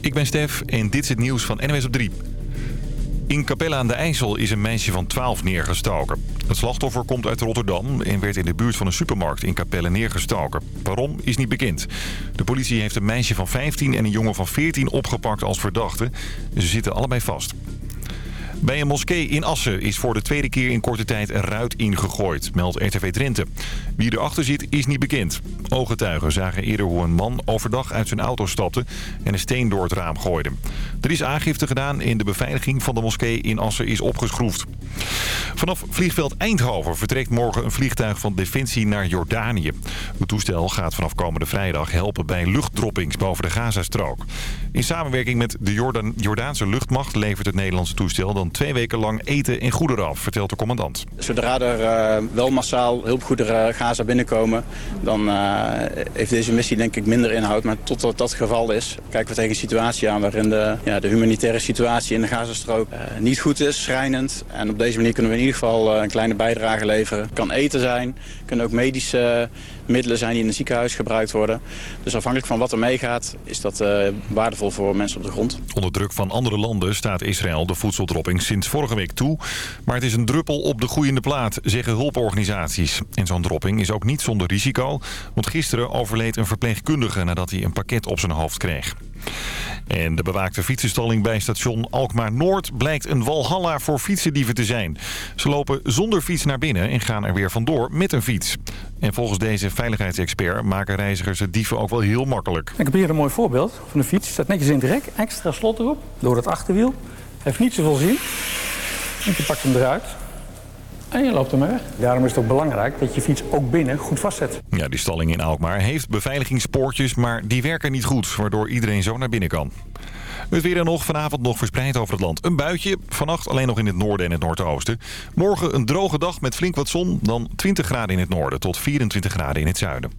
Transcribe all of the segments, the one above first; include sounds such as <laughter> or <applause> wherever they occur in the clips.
ik ben Stef en dit is het nieuws van NWS op 3. In Capelle aan de IJssel is een meisje van 12 neergestoken. Het slachtoffer komt uit Rotterdam en werd in de buurt van een supermarkt in Capelle neergestoken. Waarom is niet bekend. De politie heeft een meisje van 15 en een jongen van 14 opgepakt als verdachte. Ze zitten allebei vast. Bij een moskee in Assen is voor de tweede keer in korte tijd een ruit ingegooid, meldt RTV Drenthe. Wie erachter zit is niet bekend. Ooggetuigen zagen eerder hoe een man overdag uit zijn auto stapte en een steen door het raam gooide. Er is aangifte gedaan en de beveiliging van de moskee in Assen is opgeschroefd. Vanaf vliegveld Eindhoven vertrekt morgen een vliegtuig van Defensie naar Jordanië. Het toestel gaat vanaf komende vrijdag helpen bij luchtdroppings boven de Gazastrook. In samenwerking met de Jordaanse luchtmacht levert het Nederlandse toestel dan twee weken lang eten en goederen af, vertelt de commandant. Zodra er uh, wel massaal hulpgoederen Gaza binnenkomen, dan uh, heeft deze missie denk ik minder inhoud. Maar totdat dat het geval is, kijken we tegen een situatie aan waarin de, ja, de humanitaire situatie in de Gazastrook niet goed is, schrijnend. En op deze manier kunnen we in ieder geval een kleine bijdrage leveren. Het kan eten zijn, kunnen ook medische middelen zijn die in een ziekenhuis gebruikt worden. Dus afhankelijk van wat er meegaat, is dat waardevol voor mensen op de grond. Onder druk van andere landen staat Israël de voedseldropping sinds vorige week toe. Maar het is een druppel op de groeiende plaat, zeggen hulporganisaties. En zo'n dropping is ook niet zonder risico. Want gisteren overleed een verpleegkundige nadat hij een pakket op zijn hoofd kreeg. En de bewaakte fietsenstalling bij station Alkmaar-Noord blijkt een walhalla voor fietsendieven te zijn. Ze lopen zonder fiets naar binnen en gaan er weer vandoor met een fiets. En volgens deze veiligheidsexpert maken reizigers het dieven ook wel heel makkelijk. Ik heb hier een mooi voorbeeld van de fiets. Staat netjes in het rek, extra slot erop, door het achterwiel. Heeft niet zoveel zin. En je pakt hem eruit. En je loopt hem weg. Daarom is het ook belangrijk dat je fiets ook binnen goed vastzet. Ja, die stalling in Alkmaar heeft beveiligingspoortjes, maar die werken niet goed, waardoor iedereen zo naar binnen kan. Het weer en nog vanavond nog verspreid over het land. Een buitje, vannacht alleen nog in het noorden en het noordoosten. Morgen een droge dag met flink wat zon, dan 20 graden in het noorden tot 24 graden in het zuiden.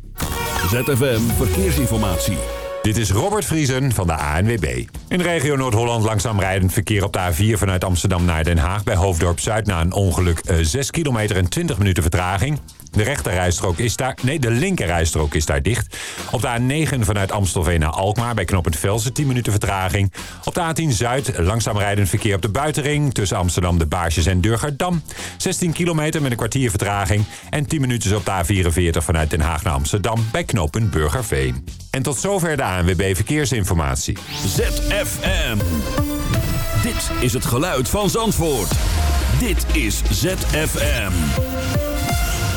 ZFM Verkeersinformatie. Dit is Robert Vriesen van de ANWB. In de regio Noord-Holland langzaam rijdend verkeer op de A4 vanuit Amsterdam naar Den Haag... bij Hoofddorp Zuid na een ongeluk 6 kilometer en 20 minuten vertraging. De rechterrijstrook is daar... Nee, de linkerrijstrook is daar dicht. Op de A9 vanuit Amstelveen naar Alkmaar bij knooppunt Velsen 10 minuten vertraging. Op de A10 Zuid langzaam rijdend verkeer op de buitenring... tussen Amsterdam de Baarsjes en Durgerdam. 16 kilometer met een kwartier vertraging. En 10 minuten op de A44 vanuit Den Haag naar Amsterdam bij knooppunt Burgerveen. En tot zover de ANWB Verkeersinformatie. ZFM. Dit is het geluid van Zandvoort. Dit is ZFM.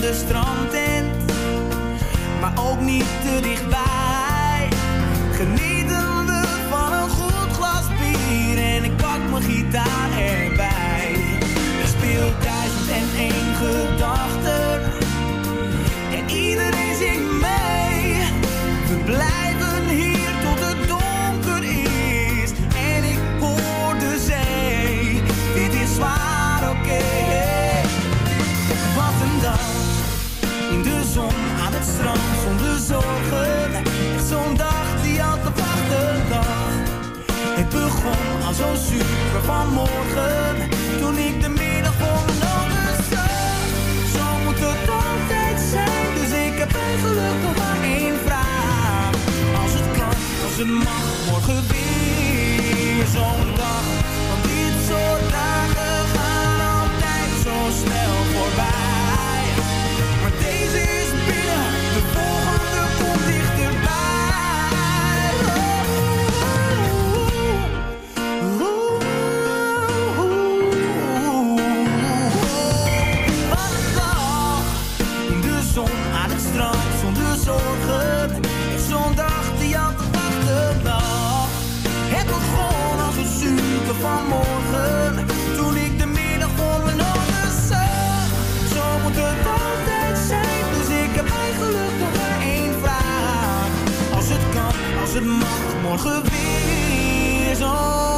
Van de strandtent, maar ook niet te dichtbij. Het mag, morgen weer zo'n mag, morgen weer zo'n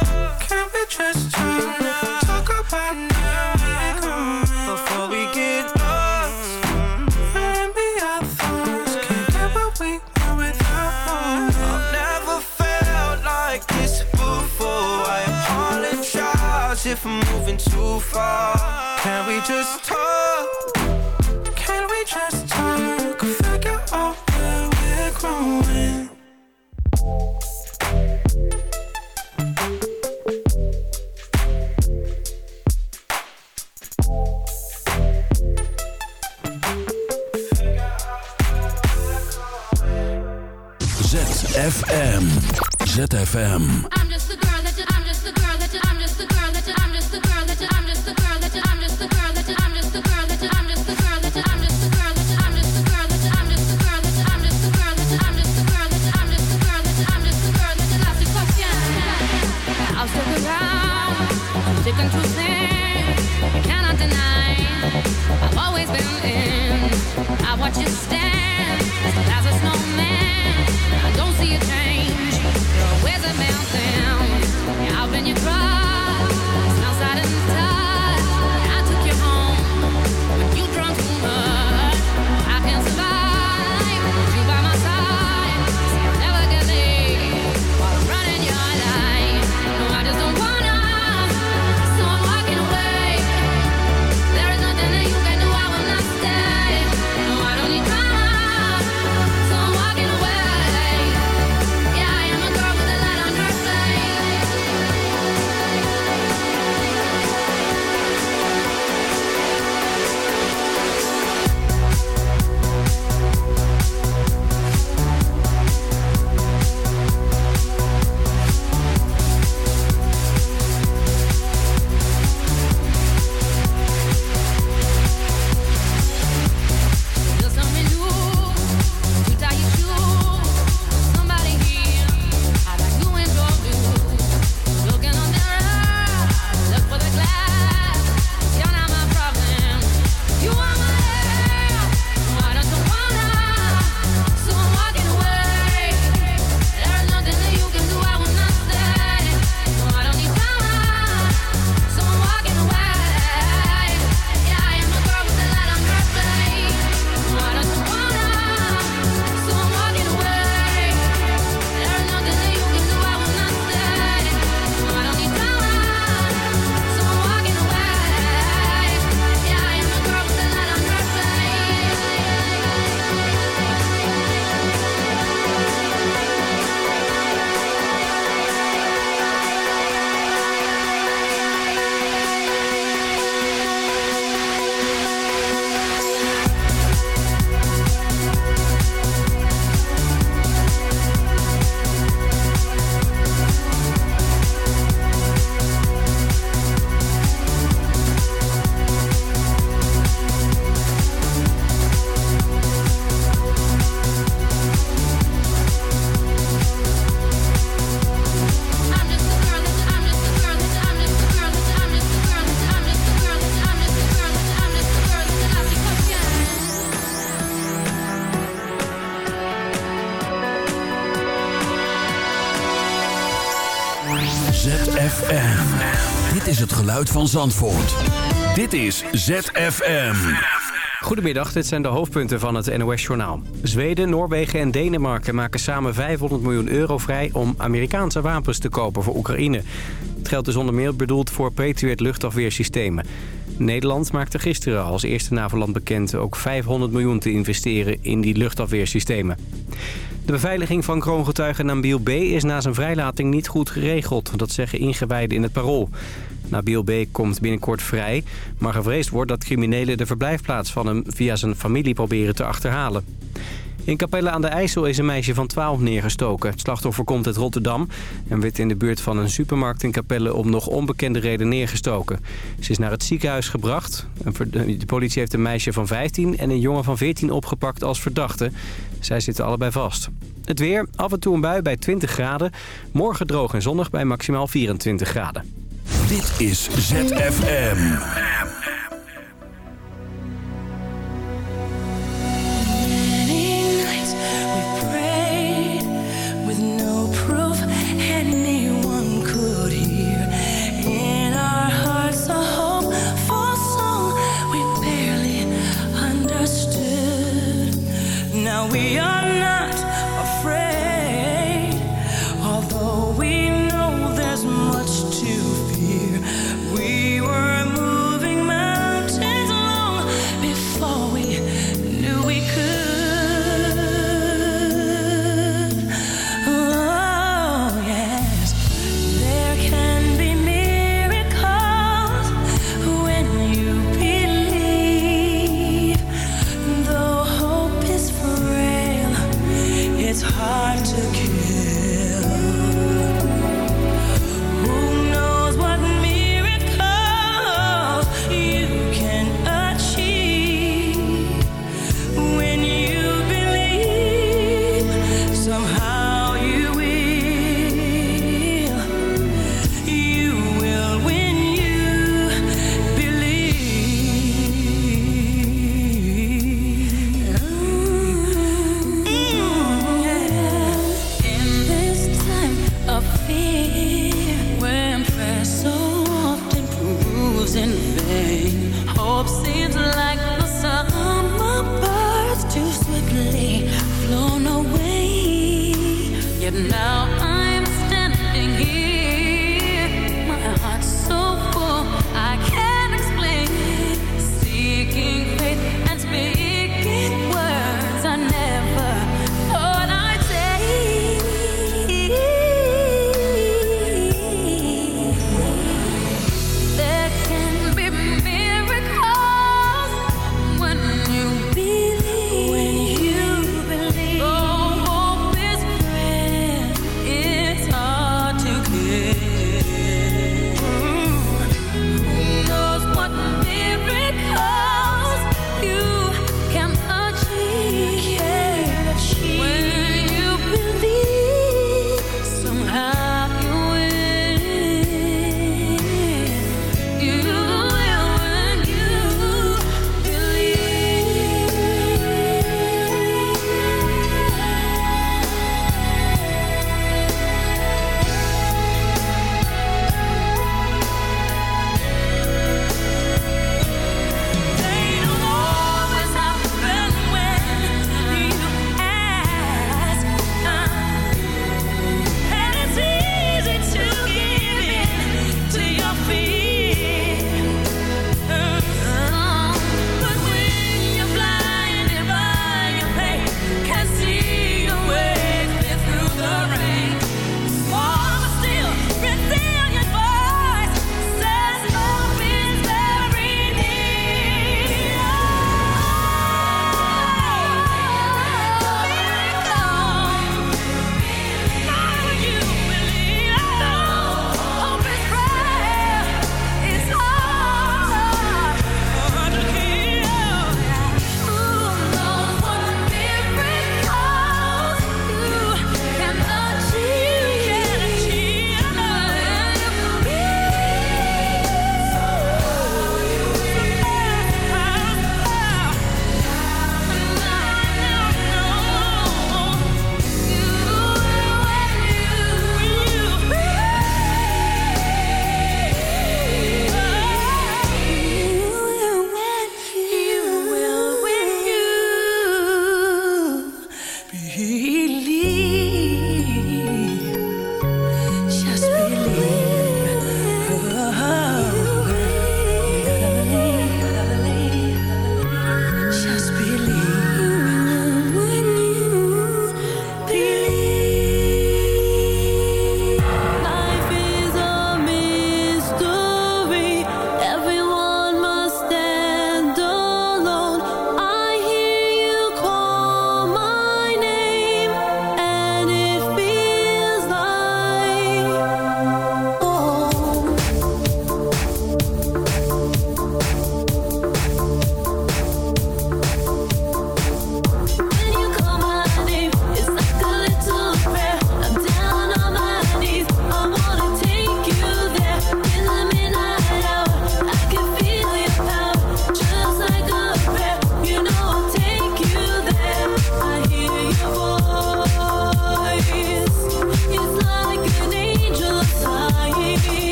Just just talk? Talk about going before we get lost. Maybe our thoughts can't get what we want without. I've never felt like this before. I apologize if I'm moving too far. Can we just ZFM. Van Zandvoort. Dit is ZFM. Goedemiddag, dit zijn de hoofdpunten van het NOS-journaal. Zweden, Noorwegen en Denemarken maken samen 500 miljoen euro vrij... om Amerikaanse wapens te kopen voor Oekraïne. Het geld is onder meer bedoeld voor Patriot luchtafweersystemen. Nederland maakte gisteren als eerste NAVO-land bekend... ook 500 miljoen te investeren in die luchtafweersystemen. De beveiliging van kroongetuige Nabil B. is na zijn vrijlating niet goed geregeld. Dat zeggen ingewijden in het parool. Nabil B. komt binnenkort vrij, maar gevreesd wordt dat criminelen de verblijfplaats van hem via zijn familie proberen te achterhalen. In Capelle aan de IJssel is een meisje van 12 neergestoken. Het slachtoffer komt uit Rotterdam en werd in de buurt van een supermarkt in Capelle om nog onbekende reden neergestoken. Ze is naar het ziekenhuis gebracht. De politie heeft een meisje van 15 en een jongen van 14 opgepakt als verdachte. Zij zitten allebei vast. Het weer, af en toe een bui bij 20 graden. Morgen droog en zonnig bij maximaal 24 graden. Dit is ZFM.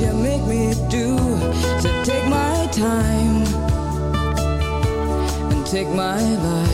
you make me do to so take my time and take my life.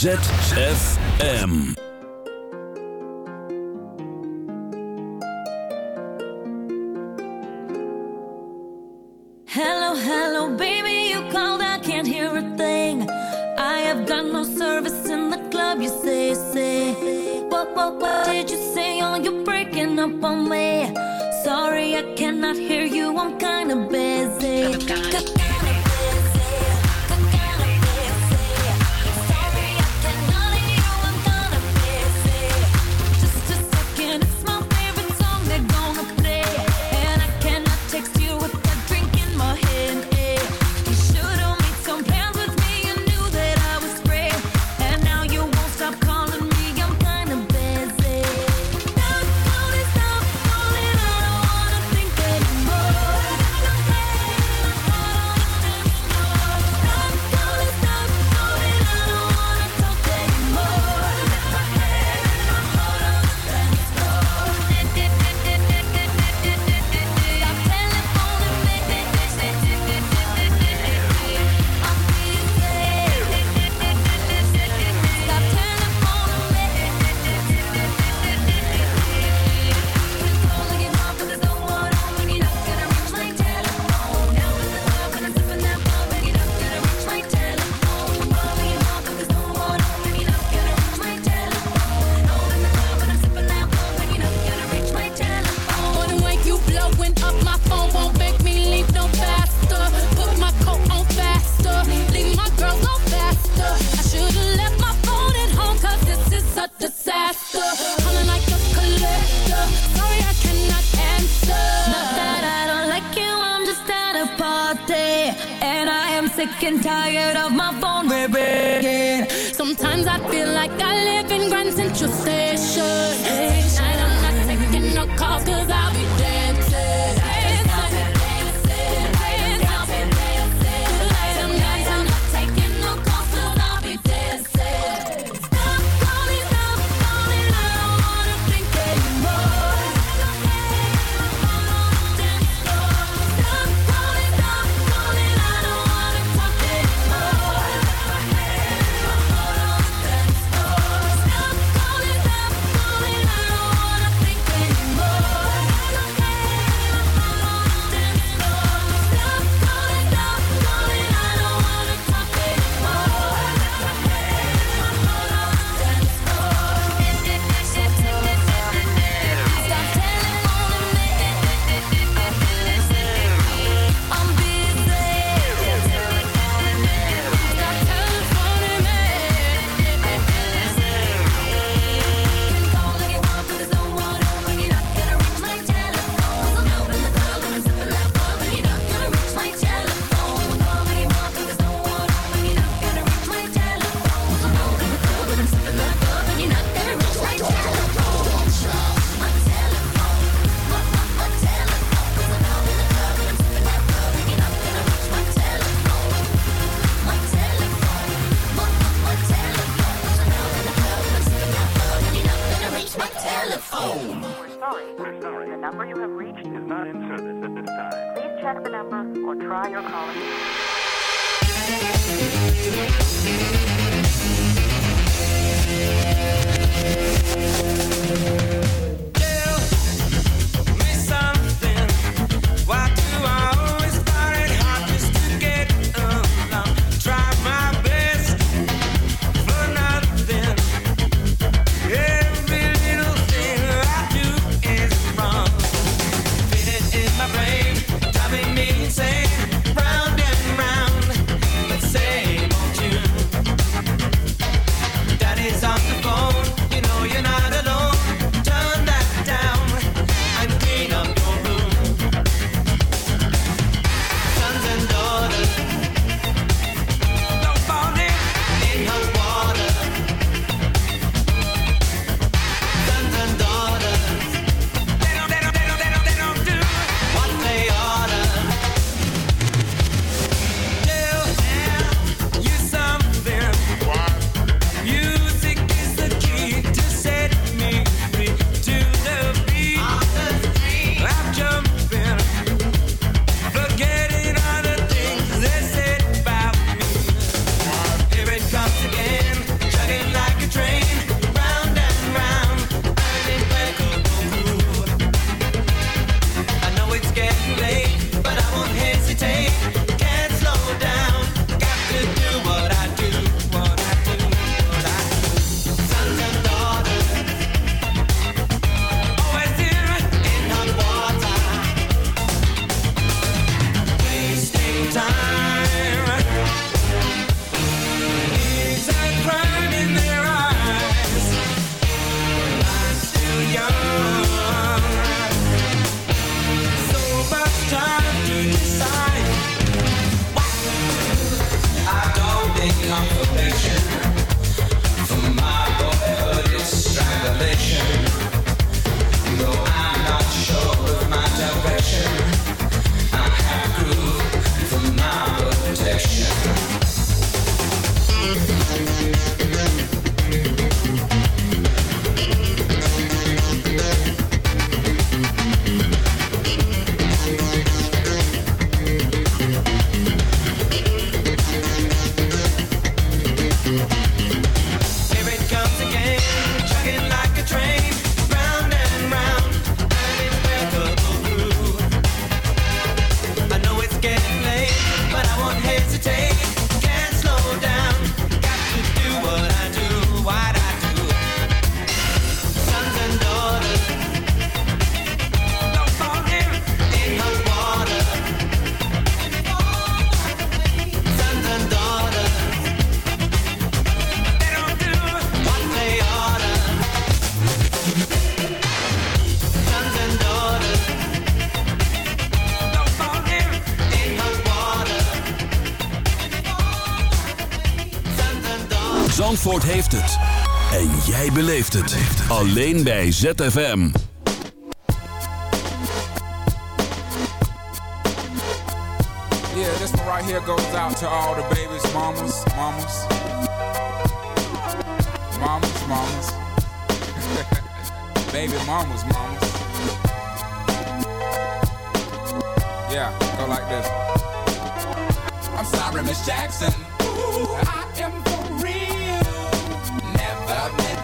ZFM. Zandvoort heeft het. En jij beleeft het. Alleen bij ZFM. Yeah, this one right here goes out to all the babies, mamas, mamas. Mamas, mamas. <laughs> Baby mamas, mamas. Yeah, go like this. I'm sorry, Miss Jackson.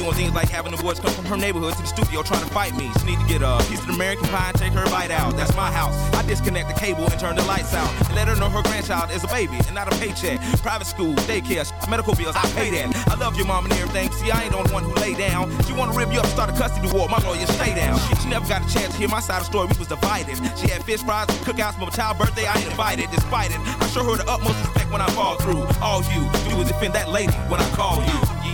Doing things like having the boys come from her neighborhood to the studio trying to fight me. She need to get a piece of American pie and take her bite out. That's my house. I disconnect the cable and turn the lights out. And let her know her grandchild is a baby and not a paycheck. Private school, daycare, medical bills, I pay that. I love your mom and everything. See, I ain't the only one who lay down. She wanna rip you up, start a custody war. My lawyer, stay down. She, she never got a chance to hear my side of the story. We was divided. She had fish fries, cookouts for my child birthday. I ain't invited, despite it. I show her the utmost respect when I fall through. All you do is defend that lady when I call you.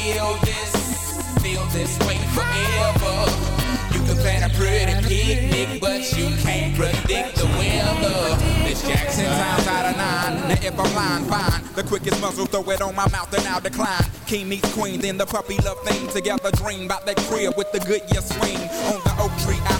Feel this, feel this way forever. You can plan a pretty picnic, but you can't predict the weather. Miss Jackson times out of nine. Now if I'm lying, fine. The quickest muzzle, throw it on my mouth and I'll decline. King meets queen, then the puppy love thing. Together dream about that crib with the Goodyear swing. On the oak tree, I